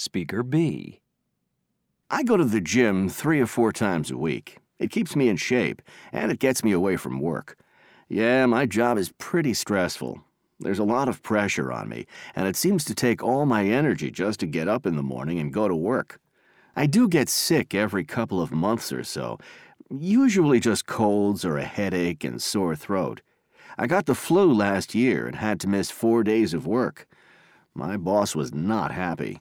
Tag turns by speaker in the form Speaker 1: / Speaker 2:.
Speaker 1: Speaker B.
Speaker 2: I go to the gym three or four times a week. It keeps me in shape, and it gets me away from work. Yeah, my job is pretty stressful. There's a lot of pressure on me, and it seems to take all my energy just to get up in the morning and go to work. I do get sick every couple of months or so, usually just colds or a headache and sore throat. I got the flu last year and had to miss four days of work. My boss was not happy.